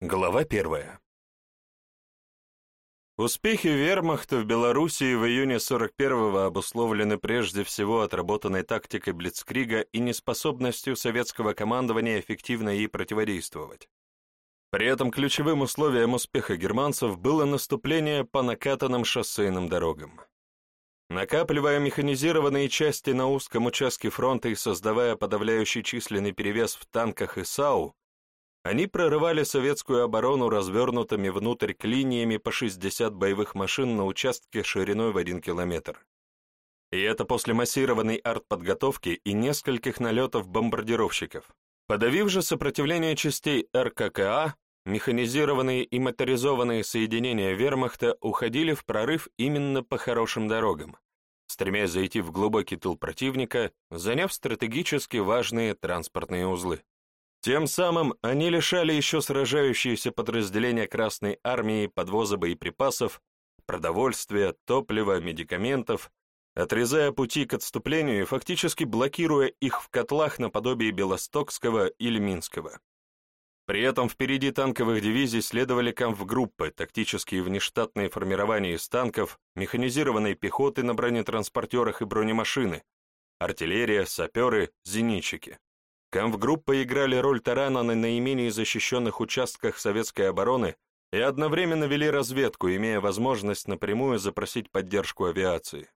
Глава первая. Успехи вермахта в Белоруссии в июне 41-го обусловлены прежде всего отработанной тактикой Блицкрига и неспособностью советского командования эффективно ей противодействовать. При этом ключевым условием успеха германцев было наступление по накатанным шоссейным дорогам. Накапливая механизированные части на узком участке фронта и создавая подавляющий численный перевес в танках и САУ, они прорывали советскую оборону развернутыми внутрь клиниями по 60 боевых машин на участке шириной в 1 километр. И это после массированной артподготовки и нескольких налетов бомбардировщиков. Подавив же сопротивление частей РККА, механизированные и моторизованные соединения вермахта уходили в прорыв именно по хорошим дорогам, стремясь зайти в глубокий тыл противника, заняв стратегически важные транспортные узлы. Тем самым они лишали еще сражающиеся подразделения Красной Армии подвоза боеприпасов, продовольствия, топлива, медикаментов, отрезая пути к отступлению и фактически блокируя их в котлах наподобие Белостокского или Минского. При этом впереди танковых дивизий следовали камфгруппы, тактические внештатные формирования из танков, механизированной пехоты на бронетранспортерах и бронемашины, артиллерия, саперы, зенитчики. Камвгруппы играли роль тарана на наименее защищенных участках советской обороны и одновременно вели разведку, имея возможность напрямую запросить поддержку авиации.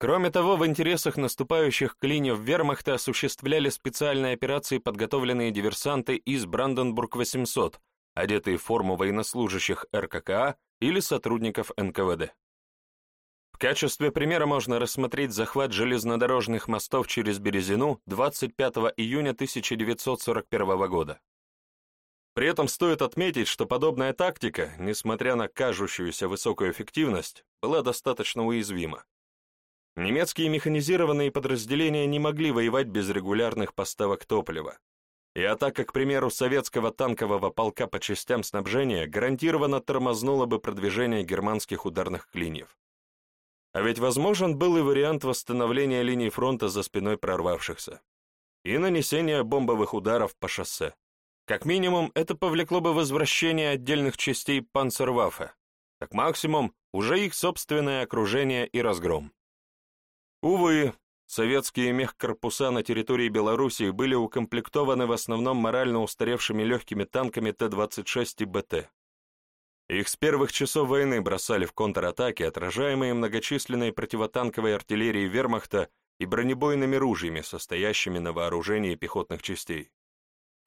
Кроме того, в интересах наступающих клиньев вермахта осуществляли специальные операции подготовленные диверсанты из Бранденбург-800, одетые в форму военнослужащих РККА или сотрудников НКВД. В качестве примера можно рассмотреть захват железнодорожных мостов через Березину 25 июня 1941 года. При этом стоит отметить, что подобная тактика, несмотря на кажущуюся высокую эффективность, была достаточно уязвима. Немецкие механизированные подразделения не могли воевать без регулярных поставок топлива, и атака, к примеру, советского танкового полка по частям снабжения гарантированно тормознула бы продвижение германских ударных клиньев. А ведь возможен был и вариант восстановления линии фронта за спиной прорвавшихся и нанесения бомбовых ударов по шоссе. Как минимум, это повлекло бы возвращение отдельных частей панцерваффе, как максимум, уже их собственное окружение и разгром. Увы, советские мехкорпуса на территории Белоруссии были укомплектованы в основном морально устаревшими легкими танками Т-26 и БТ. Их с первых часов войны бросали в контратаки, отражаемые многочисленной противотанковой артиллерией вермахта и бронебойными ружьями, состоящими на вооружении пехотных частей.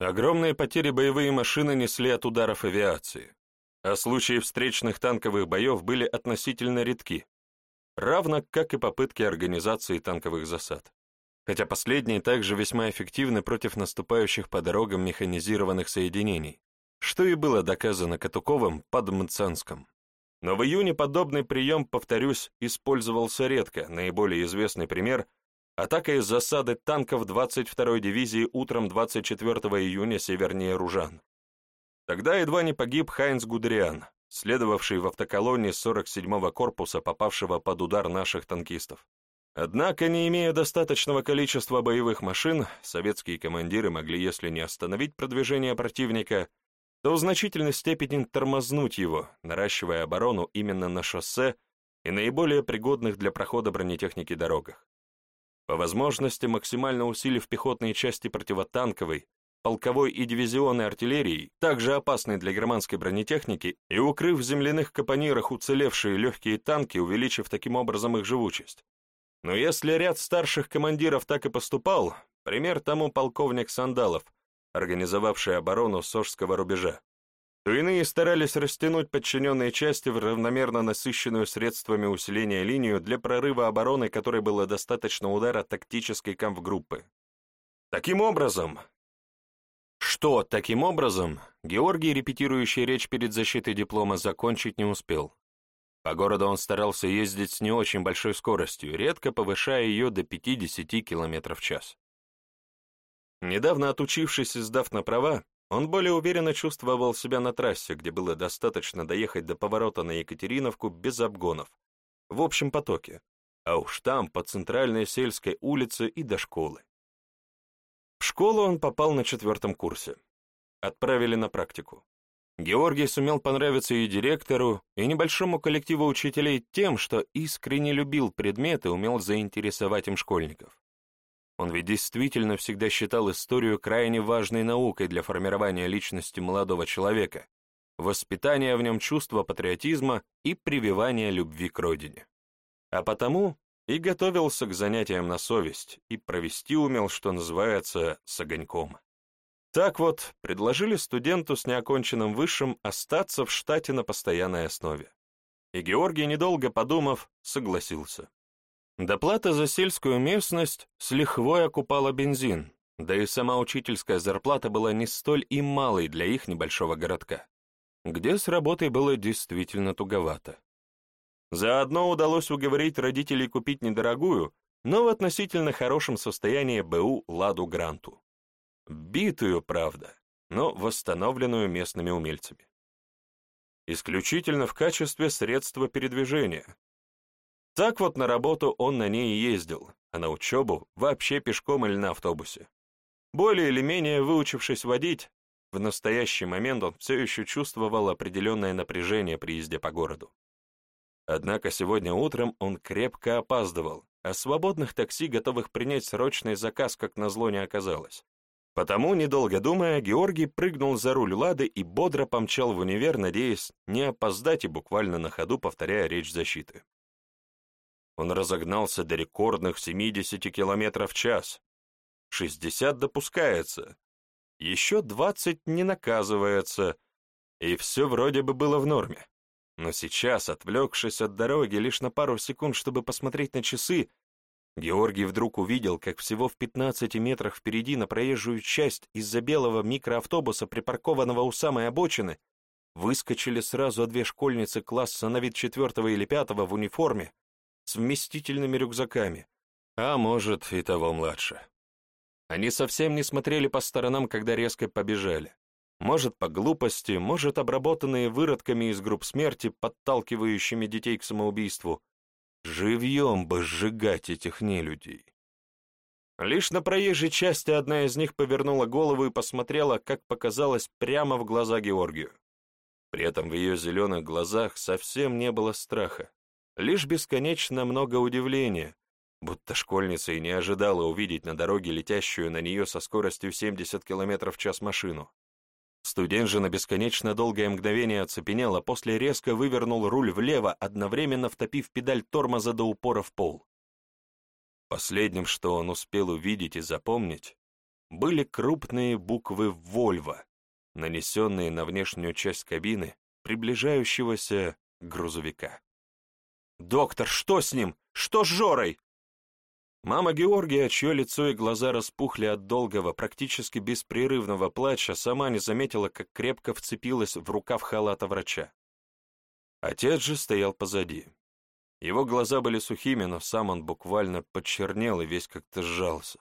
Огромные потери боевые машины несли от ударов авиации, а случаи встречных танковых боев были относительно редки, равно как и попытки организации танковых засад. Хотя последние также весьма эффективны против наступающих по дорогам механизированных соединений, что и было доказано Катуковым под Мценском. Но в июне подобный прием, повторюсь, использовался редко, наиболее известный пример – атака из засады танков 22-й дивизии утром 24 июня севернее Ружан. Тогда едва не погиб Хайнц Гудериан, следовавший в автоколонне 47-го корпуса, попавшего под удар наших танкистов. Однако, не имея достаточного количества боевых машин, советские командиры могли, если не остановить продвижение противника, то в значительной степени тормознуть его, наращивая оборону именно на шоссе и наиболее пригодных для прохода бронетехники дорогах. По возможности максимально усилив пехотные части противотанковой, полковой и дивизионной артиллерии, также опасной для германской бронетехники, и укрыв в земляных капонирах уцелевшие легкие танки, увеличив таким образом их живучесть. Но если ряд старших командиров так и поступал, пример тому полковник Сандалов – организовавший оборону Сожского рубежа, то старались растянуть подчиненные части в равномерно насыщенную средствами усиления линию для прорыва обороны, которой было достаточно удара тактической кампгруппы. Таким образом, что таким образом, Георгий, репетирующий речь перед защитой диплома, закончить не успел. По городу он старался ездить с не очень большой скоростью, редко повышая ее до 50 км в час. Недавно отучившись и сдав на права, он более уверенно чувствовал себя на трассе, где было достаточно доехать до поворота на Екатериновку без обгонов, в общем потоке, а уж там, по центральной сельской улице и до школы. В школу он попал на четвертом курсе. Отправили на практику. Георгий сумел понравиться и директору, и небольшому коллективу учителей тем, что искренне любил предметы умел заинтересовать им школьников. Он ведь действительно всегда считал историю крайне важной наукой для формирования личности молодого человека, воспитания в нем чувства патриотизма и прививания любви к родине. А потому и готовился к занятиям на совесть, и провести умел, что называется, с огоньком. Так вот, предложили студенту с неоконченным высшим остаться в штате на постоянной основе. И Георгий, недолго подумав, согласился. Доплата за сельскую местность с лихвой окупала бензин, да и сама учительская зарплата была не столь и малой для их небольшого городка, где с работой было действительно туговато. Заодно удалось уговорить родителей купить недорогую, но в относительно хорошем состоянии БУ «Ладу Гранту». Битую, правда, но восстановленную местными умельцами. Исключительно в качестве средства передвижения. Так вот на работу он на ней ездил, а на учебу вообще пешком или на автобусе. Более или менее выучившись водить, в настоящий момент он все еще чувствовал определенное напряжение при езде по городу. Однако сегодня утром он крепко опаздывал, а свободных такси, готовых принять срочный заказ, как назло, не оказалось. Потому, недолго думая, Георгий прыгнул за руль Лады и бодро помчал в универ, надеясь не опоздать и буквально на ходу повторяя речь защиты. Он разогнался до рекордных 70 км в час. 60 допускается. Еще 20 не наказывается. И все вроде бы было в норме. Но сейчас, отвлекшись от дороги лишь на пару секунд, чтобы посмотреть на часы, Георгий вдруг увидел, как всего в 15 метрах впереди на проезжую часть из-за белого микроавтобуса, припаркованного у самой обочины, выскочили сразу две школьницы класса на вид четвертого или пятого в униформе с вместительными рюкзаками, а может и того младше. Они совсем не смотрели по сторонам, когда резко побежали. Может, по глупости, может, обработанные выродками из групп смерти, подталкивающими детей к самоубийству, Живьем бы сжигать этих нелюдей. Лишь на проезжей части одна из них повернула голову и посмотрела, как показалось, прямо в глаза Георгию. При этом в ее зеленых глазах совсем не было страха, лишь бесконечно много удивления, будто школьница и не ожидала увидеть на дороге летящую на нее со скоростью 70 км в час машину. Студент же на бесконечно долгое мгновение оцепенел, а после резко вывернул руль влево, одновременно втопив педаль тормоза до упора в пол. Последним, что он успел увидеть и запомнить, были крупные буквы «Вольво», нанесенные на внешнюю часть кабины приближающегося грузовика. «Доктор, что с ним? Что с Жорой?» Мама Георгия, чье лицо и глаза распухли от долгого, практически беспрерывного плача, сама не заметила, как крепко вцепилась в рукав халата врача. Отец же стоял позади. Его глаза были сухими, но сам он буквально почернел и весь как-то сжался.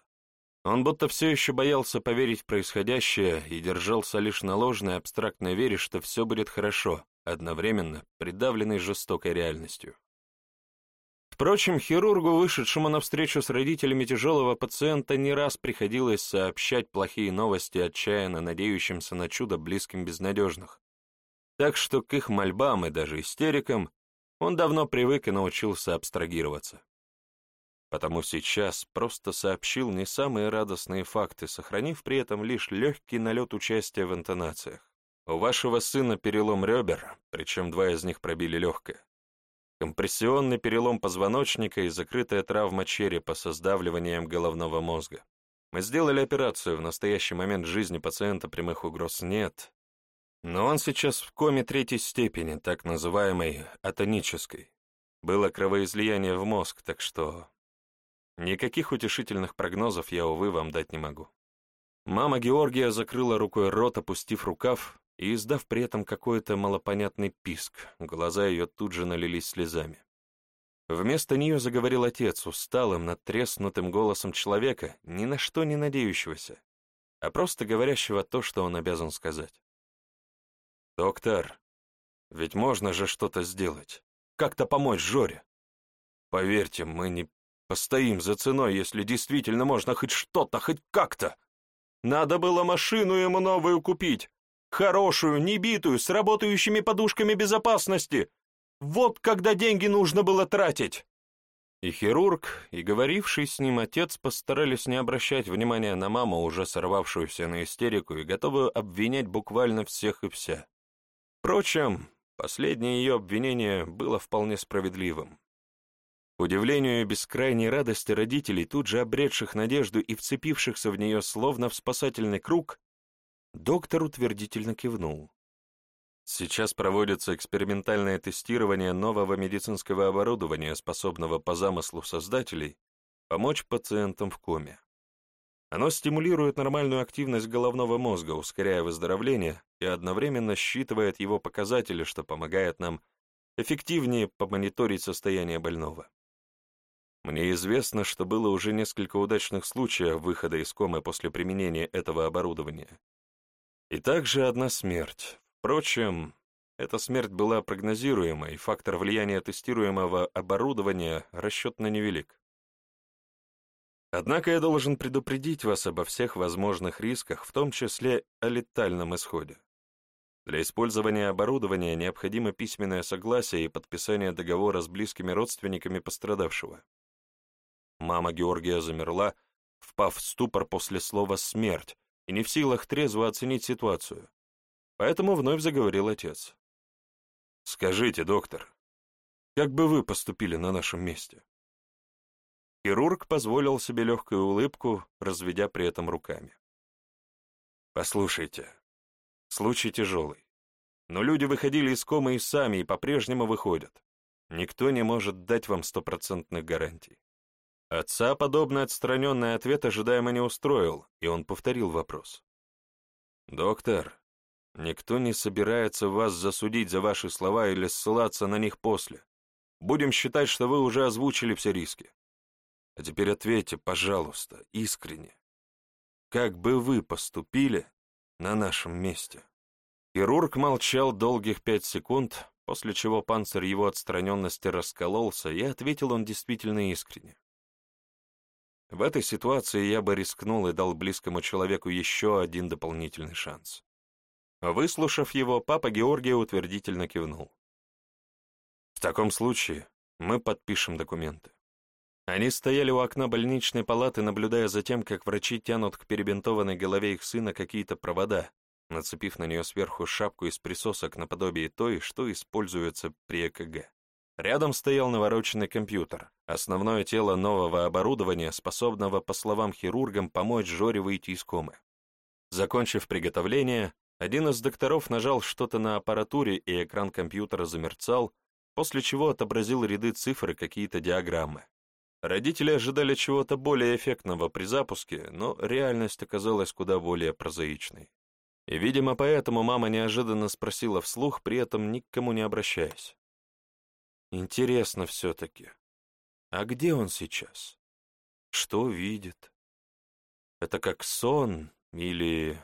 Он будто все еще боялся поверить в происходящее и держался лишь на ложной абстрактной вере, что все будет хорошо, одновременно придавленный жестокой реальностью. Впрочем, хирургу, вышедшему навстречу с родителями тяжелого пациента, не раз приходилось сообщать плохие новости отчаянно надеющимся на чудо близким безнадежных. Так что к их мольбам и даже истерикам он давно привык и научился абстрагироваться. Потому сейчас просто сообщил не самые радостные факты, сохранив при этом лишь легкий налет участия в интонациях. У вашего сына перелом ребер, причем два из них пробили легкое компрессионный перелом позвоночника и закрытая травма черепа со сдавливанием головного мозга. Мы сделали операцию, в настоящий момент жизни пациента прямых угроз нет, но он сейчас в коме третьей степени, так называемой атонической. Было кровоизлияние в мозг, так что... Никаких утешительных прогнозов я, увы, вам дать не могу. Мама Георгия закрыла рукой рот, опустив рукав, и издав при этом какой-то малопонятный писк, глаза ее тут же налились слезами. Вместо нее заговорил отец усталым, надтреснутым голосом человека, ни на что не надеющегося, а просто говорящего то, что он обязан сказать. «Доктор, ведь можно же что-то сделать, как-то помочь Жоре. Поверьте, мы не постоим за ценой, если действительно можно хоть что-то, хоть как-то. Надо было машину ему новую купить, Хорошую, небитую, с работающими подушками безопасности. Вот когда деньги нужно было тратить. И хирург, и говоривший с ним отец постарались не обращать внимания на маму, уже сорвавшуюся на истерику и готовую обвинять буквально всех и вся. Впрочем, последнее ее обвинение было вполне справедливым. К удивлению и бескрайней радости родителей, тут же обретших надежду и вцепившихся в нее словно в спасательный круг, доктор утвердительно кивнул. Сейчас проводится экспериментальное тестирование нового медицинского оборудования, способного по замыслу создателей помочь пациентам в коме. Оно стимулирует нормальную активность головного мозга, ускоряя выздоровление и одновременно считывает его показатели, что помогает нам эффективнее помониторить состояние больного. Мне известно, что было уже несколько удачных случаев выхода из комы после применения этого оборудования. И также одна смерть, Впрочем, эта смерть была прогнозируемой, фактор влияния тестируемого оборудования расчетно невелик. Однако я должен предупредить вас обо всех возможных рисках, в том числе о летальном исходе. Для использования оборудования необходимо письменное согласие и подписание договора с близкими родственниками пострадавшего. Мама Георгия замерла, впав в ступор после слова «смерть», и не в силах трезво оценить ситуацию. Поэтому вновь заговорил отец. «Скажите, доктор, как бы вы поступили на нашем месте?» Хирург позволил себе легкую улыбку, разведя при этом руками. «Послушайте, случай тяжелый. Но люди выходили из комы и сами, и по-прежнему выходят. Никто не может дать вам стопроцентных гарантий». Отца подобный отстраненный ответ ожидаемо не устроил, и он повторил вопрос. «Доктор, Никто не собирается вас засудить за ваши слова или ссылаться на них после. Будем считать, что вы уже озвучили все риски. А теперь ответьте, пожалуйста, искренне. Как бы вы поступили на нашем месте?» Хирург молчал долгих пять секунд, после чего панцирь его отстраненности раскололся, и ответил он действительно искренне. В этой ситуации я бы рискнул и дал близкому человеку еще один дополнительный шанс. Выслушав его, папа Георгия утвердительно кивнул. «В таком случае мы подпишем документы». Они стояли у окна больничной палаты, наблюдая за тем, как врачи тянут к перебинтованной голове их сына какие-то провода, нацепив на нее сверху шапку из присосок наподобие той, что используется при ЭКГ. Рядом стоял навороченный компьютер, основное тело нового оборудования, способного, по словам хирургам, помочь Жоре выйти из комы. Закончив приготовление, один из докторов нажал что-то на аппаратуре, и экран компьютера замерцал, после чего отобразил ряды цифр и какие-то диаграммы. Родители ожидали чего-то более эффектного при запуске, но реальность оказалась куда более прозаичной. И, видимо, поэтому мама неожиданно спросила вслух, при этом ни к кому не обращаясь. «Интересно все-таки, а где он сейчас? Что видит? Это как сон или